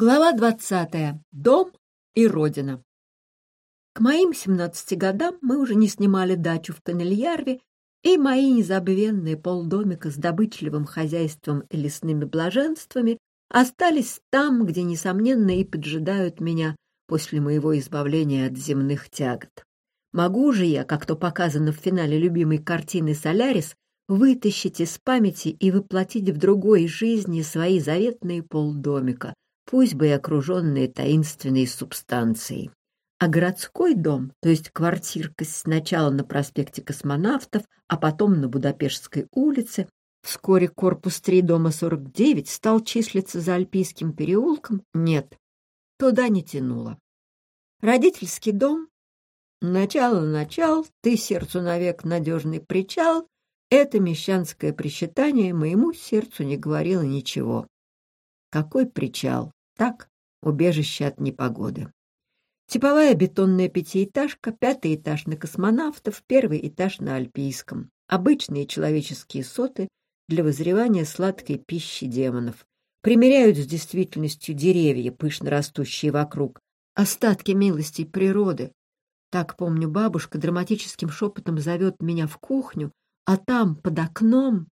Глава двадцатая. Дом и родина. К моим семнадцати годам мы уже не снимали дачу в Канельярве, и мои незабвенные полдомика с добычливым хозяйством и лесными блаженствами остались там, где, несомненно, и поджидают меня после моего избавления от земных тягот. Могу же я, как то показано в финале любимой картины «Солярис», вытащить из памяти и воплотить в другой жизни свои заветные полдомика, пусть бы и окруженные таинственной субстанцией. А городской дом, то есть квартирка сначала на проспекте Космонавтов, а потом на Будапештской улице, вскоре корпус 3 дома 49 стал числиться за Альпийским переулком, нет, туда не тянуло. Родительский дом, начало-начал, ты сердцу навек надежный причал, это мещанское причитание моему сердцу не говорило ничего. Какой причал? Так, убежище от непогоды. Типовая бетонная пятиэтажка, пятый этаж на космонавтов, первый этаж на Альпийском. Обычные человеческие соты для возревания сладкой пищи демонов. Примеряют с действительностью деревья, пышно растущие вокруг. Остатки милостей природы. Так, помню, бабушка драматическим шепотом зовет меня в кухню, а там, под окном,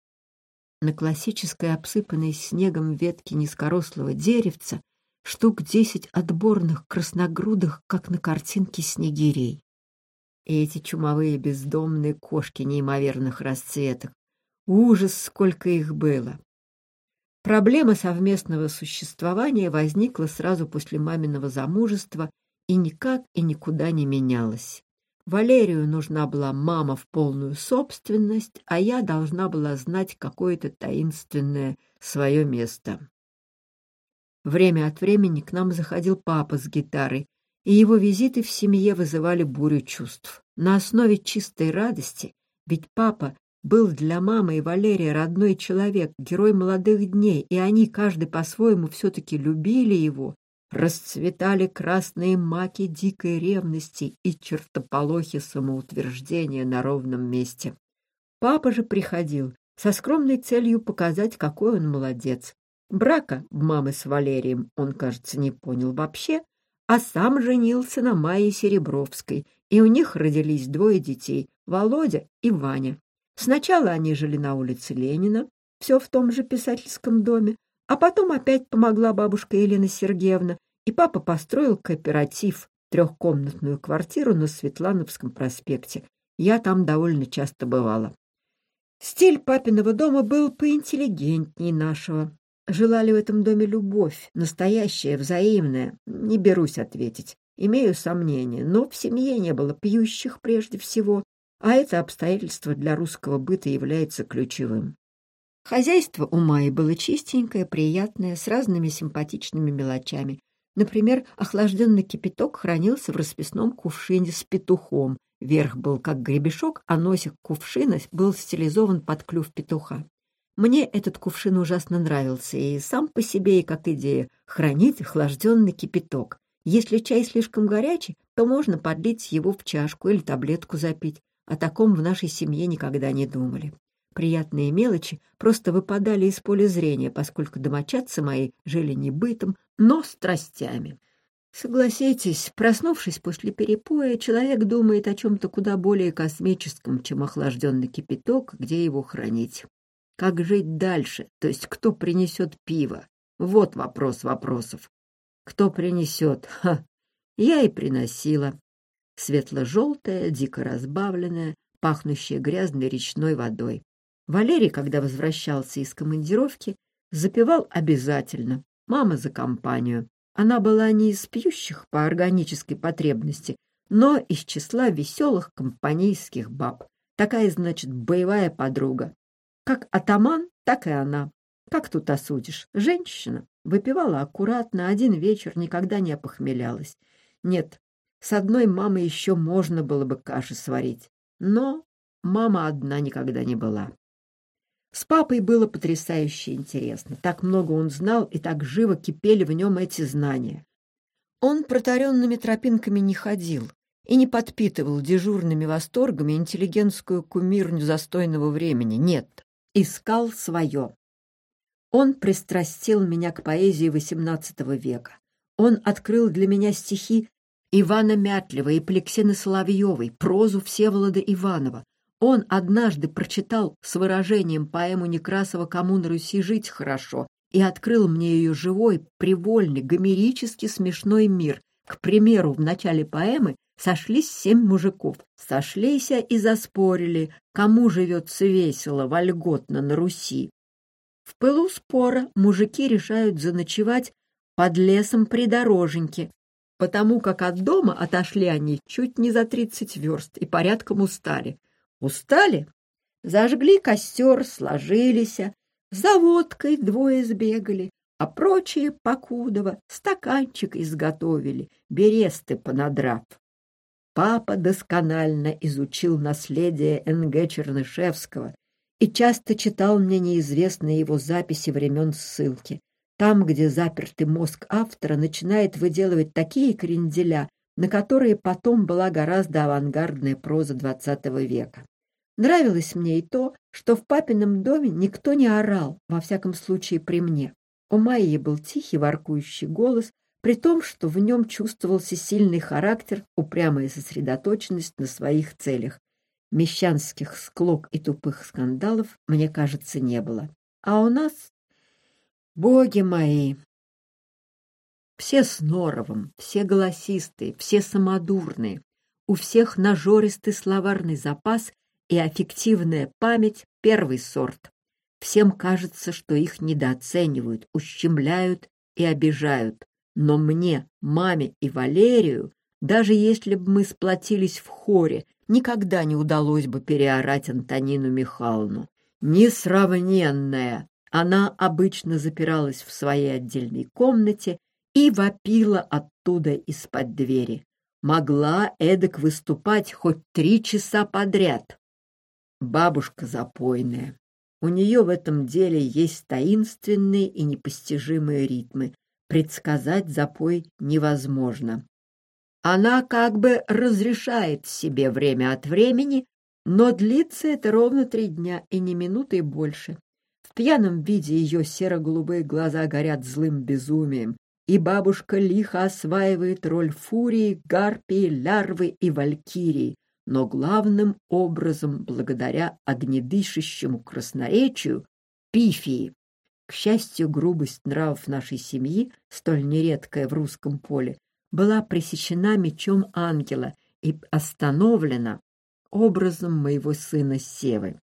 на классической обсыпанной снегом ветке низкорослого деревца, штук десять отборных красногрудых, как на картинке снегирей. И эти чумовые бездомные кошки неимоверных расцветок. Ужас, сколько их было! Проблема совместного существования возникла сразу после маминого замужества и никак и никуда не менялась. Валерию нужна была мама в полную собственность, а я должна была знать какое-то таинственное свое место. Время от времени к нам заходил папа с гитарой, и его визиты в семье вызывали бурю чувств. На основе чистой радости, ведь папа был для мамы и Валерия родной человек, герой молодых дней, и они, каждый по-своему, все-таки любили его, расцветали красные маки дикой ревности и чертополохи самоутверждения на ровном месте. Папа же приходил со скромной целью показать, какой он молодец, Брака мамы с Валерием он, кажется, не понял вообще, а сам женился на Майе Серебровской, и у них родились двое детей — Володя и Ваня. Сначала они жили на улице Ленина, все в том же писательском доме, а потом опять помогла бабушка Елена Сергеевна, и папа построил кооператив, трехкомнатную квартиру на Светлановском проспекте. Я там довольно часто бывала. Стиль папиного дома был поинтеллигентней нашего. Желали в этом доме любовь, настоящая, взаимная? Не берусь ответить. Имею сомнения, но в семье не было пьющих прежде всего, а это обстоятельство для русского быта является ключевым. Хозяйство у Майи было чистенькое, приятное, с разными симпатичными мелочами. Например, охлажденный кипяток хранился в расписном кувшине с петухом. Верх был как гребешок, а носик кувшина был стилизован под клюв петуха. Мне этот кувшин ужасно нравился, и сам по себе, и как идея, хранить охлажденный кипяток. Если чай слишком горячий, то можно подлить его в чашку или таблетку запить. О таком в нашей семье никогда не думали. Приятные мелочи просто выпадали из поля зрения, поскольку домочадцы мои жили не бытом, но страстями. Согласитесь, проснувшись после перепоя, человек думает о чем-то куда более космическом, чем охлажденный кипяток, где его хранить. Как жить дальше? То есть кто принесет пиво? Вот вопрос вопросов. Кто принесет? Ха! Я и приносила. Светло-желтая, дико разбавленная, пахнущая грязной речной водой. Валерий, когда возвращался из командировки, запивал обязательно. Мама за компанию. Она была не из пьющих по органической потребности, но из числа веселых компанейских баб. Такая, значит, боевая подруга. Как атаман, так и она. Как тут осудишь? Женщина. Выпивала аккуратно, один вечер никогда не опохмелялась. Нет, с одной мамой еще можно было бы каши сварить. Но мама одна никогда не была. С папой было потрясающе интересно. Так много он знал, и так живо кипели в нем эти знания. Он протаренными тропинками не ходил и не подпитывал дежурными восторгами интеллигентскую кумирню застойного времени. Нет, искал свое. Он пристрастил меня к поэзии XVIII века. Он открыл для меня стихи Ивана Мятлева и Плексины Соловьевой, прозу Всеволода Иванова. Он однажды прочитал с выражением поэму Некрасова «Кому на Руси жить хорошо» и открыл мне ее живой, привольный, гомерически смешной мир. К примеру, в начале поэмы сошлись семь мужиков. Сошлись и заспорили, кому живется весело, вольготно на Руси. В пылу спора мужики решают заночевать под лесом придороженьки, потому как от дома отошли они чуть не за тридцать верст и порядком устали. Устали? Зажгли костер, сложились, за водкой двое сбегали, а прочие покудово стаканчик изготовили, бересты понадрав. Папа досконально изучил наследие Н.Г. Чернышевского и часто читал мне неизвестные его записи времен ссылки. Там, где запертый мозг автора начинает выделывать такие кренделя, на которые потом была гораздо авангардная проза XX века. Нравилось мне и то, что в папином доме никто не орал, во всяком случае при мне. У Майи был тихий воркующий голос, при том, что в нем чувствовался сильный характер, упрямая сосредоточенность на своих целях. Мещанских склок и тупых скандалов, мне кажется, не было. А у нас, боги мои, все с норовом, все голосистые, все самодурные, у всех нажористый словарный запас и аффективная память — первый сорт. Всем кажется, что их недооценивают, ущемляют и обижают. Но мне, маме и Валерию, даже если бы мы сплотились в хоре, никогда не удалось бы переорать Антонину Михайловну. Несравненная! Она обычно запиралась в своей отдельной комнате и вопила оттуда из-под двери. Могла эдак выступать хоть три часа подряд. Бабушка запойная. У нее в этом деле есть таинственные и непостижимые ритмы. Предсказать запой невозможно. Она как бы разрешает себе время от времени, но длится это ровно три дня и не минуты больше. В пьяном виде ее серо-голубые глаза горят злым безумием, и бабушка лихо осваивает роль фурии, гарпии, лярвы и валькирии, но главным образом благодаря огнедышащему красноречию пифии. К счастью, грубость нравов нашей семьи, столь нередкая в русском поле, была пресечена мечом ангела и остановлена образом моего сына Севы.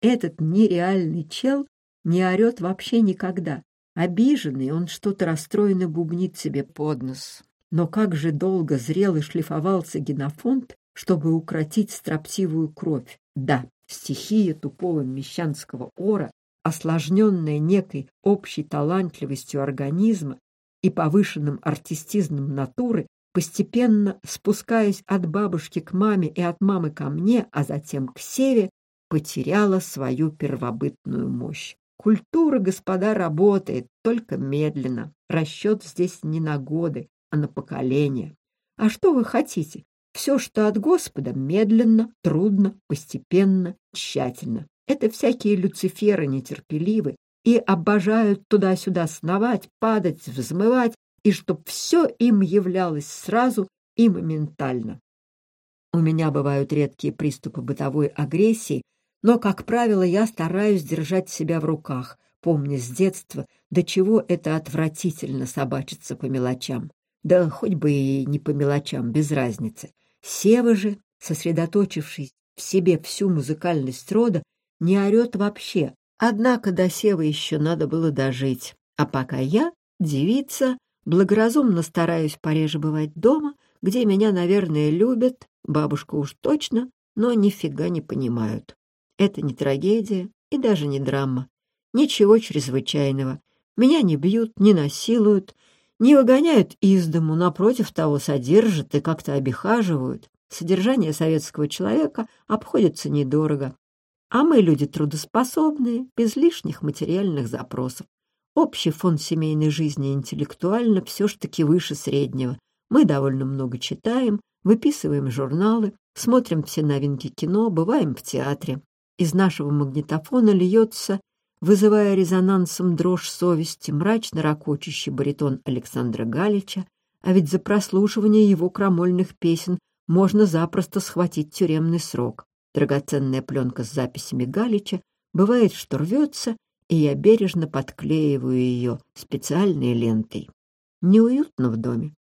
Этот нереальный чел не орет вообще никогда. Обиженный, он что-то расстроенно бубнит себе под нос. Но как же долго зрел и шлифовался генофонд, чтобы укротить строптивую кровь. Да, стихия тупого мещанского ора, осложненная некой общей талантливостью организма и повышенным артистизмом натуры, постепенно спускаясь от бабушки к маме и от мамы ко мне, а затем к Севе, потеряла свою первобытную мощь. Культура, господа, работает, только медленно. Расчет здесь не на годы, а на поколения. А что вы хотите? Все, что от Господа, медленно, трудно, постепенно, тщательно. Это всякие люциферы нетерпеливы и обожают туда-сюда сновать, падать, взмывать, и чтоб все им являлось сразу и моментально. У меня бывают редкие приступы бытовой агрессии, но, как правило, я стараюсь держать себя в руках, помня с детства, до чего это отвратительно собачиться по мелочам. Да хоть бы и не по мелочам, без разницы. Сева же, сосредоточившись в себе всю музыкальность рода, не орет вообще. Однако до Севы еще надо было дожить. А пока я, девица, благоразумно стараюсь пореже бывать дома, где меня, наверное, любят, бабушка уж точно, но нифига не понимают. Это не трагедия и даже не драма. Ничего чрезвычайного. Меня не бьют, не насилуют, не выгоняют из дому, напротив того, содержат и как-то обихаживают. Содержание советского человека обходится недорого. А мы люди трудоспособные, без лишних материальных запросов. Общий фонд семейной жизни интеллектуально все ж таки выше среднего. Мы довольно много читаем, выписываем журналы, смотрим все новинки кино, бываем в театре. Из нашего магнитофона льется вызывая резонансом дрожь совести, мрачно ракочущий баритон Александра Галича, а ведь за прослушивание его крамольных песен можно запросто схватить тюремный срок. Драгоценная пленка с записями Галича бывает, что рвется, и я бережно подклеиваю ее специальной лентой. Неуютно в доме.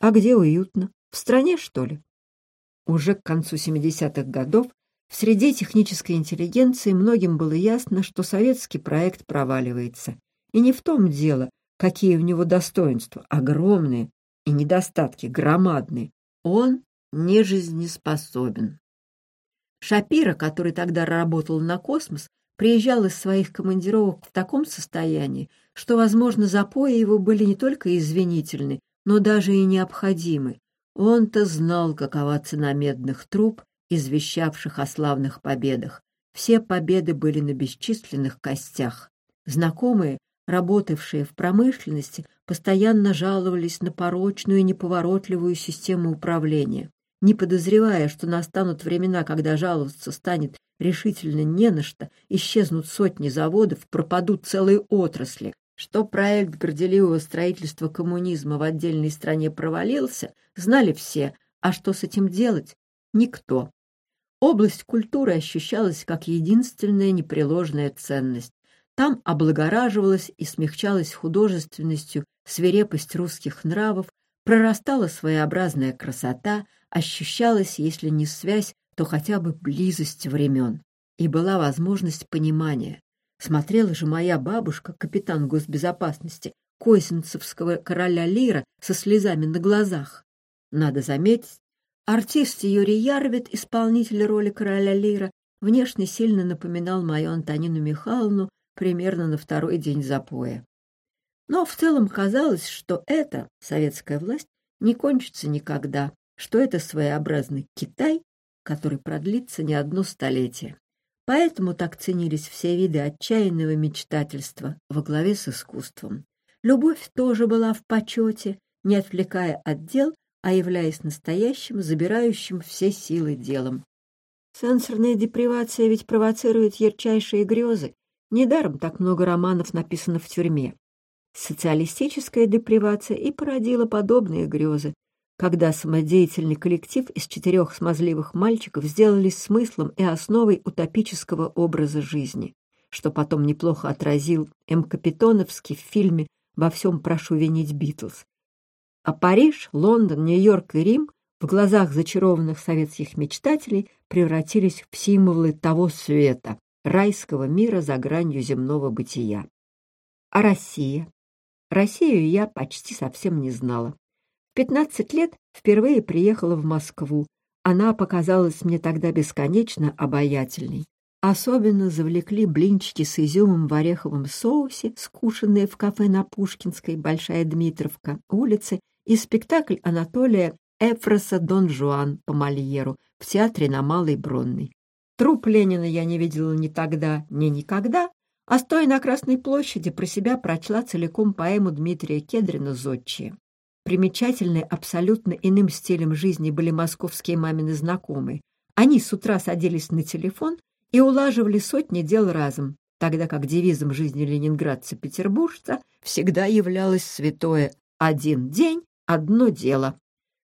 А где уютно? В стране, что ли? Уже к концу 70-х годов в среде технической интеллигенции многим было ясно, что советский проект проваливается. И не в том дело, какие у него достоинства, огромные, и недостатки громадные. Он не жизнеспособен. Шапира, который тогда работал на космос, приезжал из своих командировок в таком состоянии, что, возможно, запои его были не только извинительны, но даже и необходимы. Он-то знал, какова цена медных труб, извещавших о славных победах. Все победы были на бесчисленных костях. Знакомые, работавшие в промышленности, постоянно жаловались на порочную и неповоротливую систему управления. Не подозревая, что настанут времена, когда жаловаться станет решительно не на что, исчезнут сотни заводов, пропадут целые отрасли, что проект горделивого строительства коммунизма в отдельной стране провалился, знали все, а что с этим делать? Никто. Область культуры ощущалась как единственная непреложная ценность. Там облагораживалась и смягчалась художественностью свирепость русских нравов, прорастала своеобразная красота, ощущалась, если не связь, то хотя бы близость времен. И была возможность понимания. Смотрела же моя бабушка, капитан госбезопасности, Косинцевского короля Лира со слезами на глазах. Надо заметить, артист Юрий Ярвит, исполнитель роли короля Лира, внешне сильно напоминал мою Антонину Михайловну примерно на второй день запоя. Но в целом казалось, что эта советская власть не кончится никогда, что это своеобразный Китай, который продлится не одно столетие. Поэтому так ценились все виды отчаянного мечтательства во главе с искусством. Любовь тоже была в почете, не отвлекая от дел, а являясь настоящим, забирающим все силы делом. Сенсорная депривация ведь провоцирует ярчайшие грезы. Недаром так много романов написано в тюрьме. Социалистическая депривация и породила подобные грезы, когда самодеятельный коллектив из четырех смазливых мальчиков сделались смыслом и основой утопического образа жизни, что потом неплохо отразил М. Капитоновский в фильме «Во всем прошу винить Битлз». А Париж, Лондон, Нью-Йорк и Рим в глазах зачарованных советских мечтателей превратились в символы того света, райского мира за гранью земного бытия. А Россия? Россию я почти совсем не знала. 15 лет впервые приехала в Москву. Она показалась мне тогда бесконечно обаятельной. Особенно завлекли блинчики с изюмом в ореховом соусе, скушенные в кафе на Пушкинской, Большая Дмитровка, улице, и спектакль Анатолия Эфроса «Дон Жуан» по Мольеру в театре на Малой Бронной. Труп Ленина я не видела ни тогда, ни никогда, а стоя на Красной площади про себя прочла целиком поэму Дмитрия Кедрина «Зодчие». Примечательны абсолютно иным стилем жизни были московские мамины знакомые. Они с утра садились на телефон и улаживали сотни дел разом, тогда как девизом жизни ленинградца-петербуржца всегда являлось святое «один день, одно дело».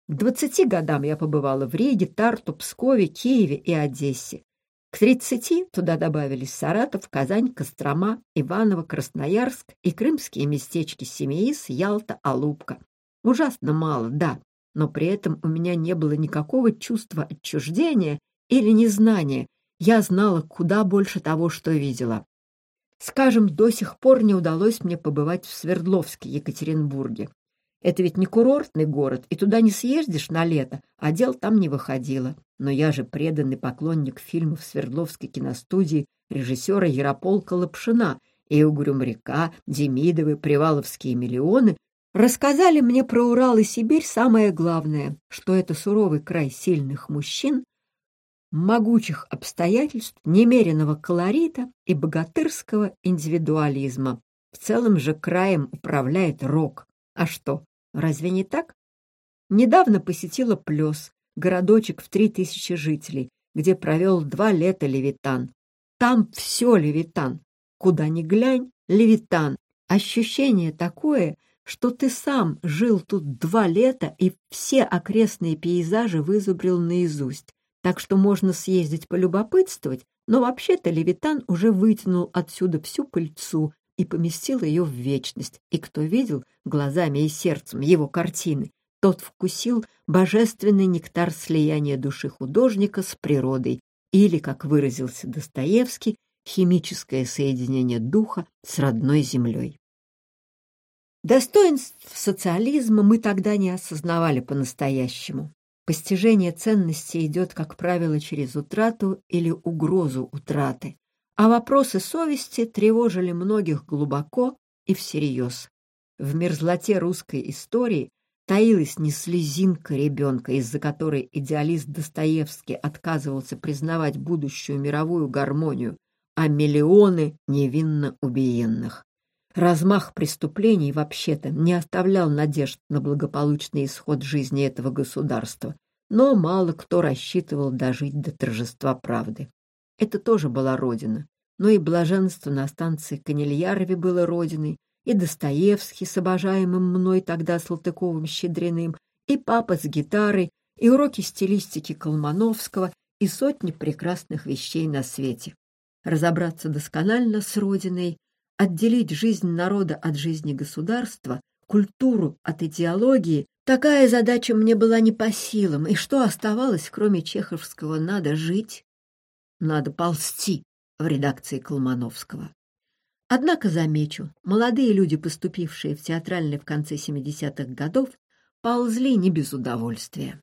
К двадцати годам я побывала в Риге, Тарту, Пскове, Киеве и Одессе. К тридцати туда добавились Саратов, Казань, Кострома, Иваново, Красноярск и крымские местечки Семеис, Ялта, Алупка. Ужасно мало, да, но при этом у меня не было никакого чувства отчуждения или незнания. Я знала куда больше того, что видела. Скажем, до сих пор не удалось мне побывать в Свердловске, Екатеринбурге. Это ведь не курортный город, и туда не съездишь на лето, а дел там не выходило. Но я же преданный поклонник фильмов Свердловской киностудии режиссера Ярополка Лапшина и «Угрюм-река», «Демидовы», «Приваловские миллионы» рассказали мне про Урал и Сибирь самое главное, что это суровый край сильных мужчин, могучих обстоятельств, немеренного колорита и богатырского индивидуализма. В целом же краем управляет рок. А что, разве не так? Недавно посетила Плес, городочек в три тысячи жителей, где провел два лета Левитан. Там все Левитан. Куда ни глянь, Левитан. Ощущение такое, что ты сам жил тут два лета и все окрестные пейзажи вызубрил наизусть. Так что можно съездить полюбопытствовать, но вообще-то Левитан уже вытянул отсюда всю пыльцу и поместил ее в вечность. И кто видел глазами и сердцем его картины, тот вкусил божественный нектар слияния души художника с природой или, как выразился Достоевский, химическое соединение духа с родной землей. Достоинств социализма мы тогда не осознавали по-настоящему. Постижение ценности идет, как правило, через утрату или угрозу утраты, а вопросы совести тревожили многих глубоко и всерьез. В мерзлоте русской истории таилась не слезинка ребенка, из-за которой идеалист Достоевский отказывался признавать будущую мировую гармонию, а миллионы невинно убиенных. Размах преступлений вообще-то не оставлял надежд на благополучный исход жизни этого государства, но мало кто рассчитывал дожить до торжества правды. Это тоже была родина, но и блаженство на станции Канильярове было родиной, и Достоевский с обожаемым мной тогда Салтыковым-Щедриным, и папа с гитарой, и уроки стилистики Колмановского, и сотни прекрасных вещей на свете. Разобраться досконально с Родиной, отделить жизнь народа от жизни государства, культуру от идеологии, такая задача мне была не по силам, и что оставалось, кроме чеховского «надо жить», «надо ползти» в редакции Колмановского. Однако, замечу, молодые люди, поступившие в театральный в конце 70-х годов, ползли не без удовольствия.